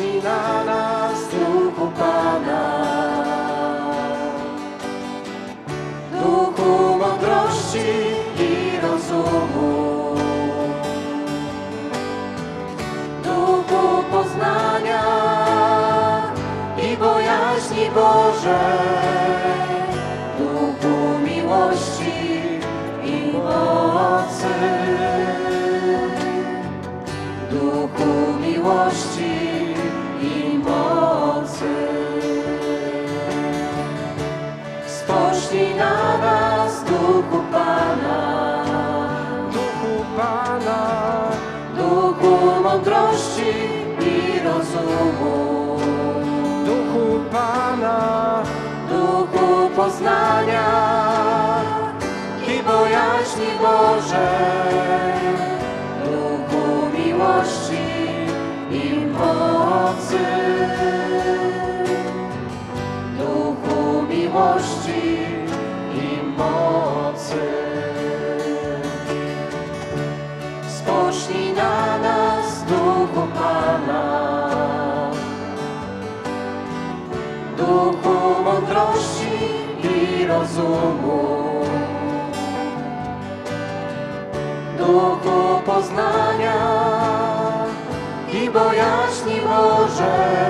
na nas Duchu Pana. Duchu mądrości i rozumu. Duchu poznania i bojaźni Bożej. Duchu miłości i mocy. Spocznij na nas, Duchu Pana. Duchu Pana, Duchu mądrości i rozumu. Duchu Pana, Duchu poznania i bojaźni Bożej. Duchu miłości Spocznij na nas, Duchu Pana. Duchu mądrości i rozumu. Duchu poznania i bojaźni Bożej.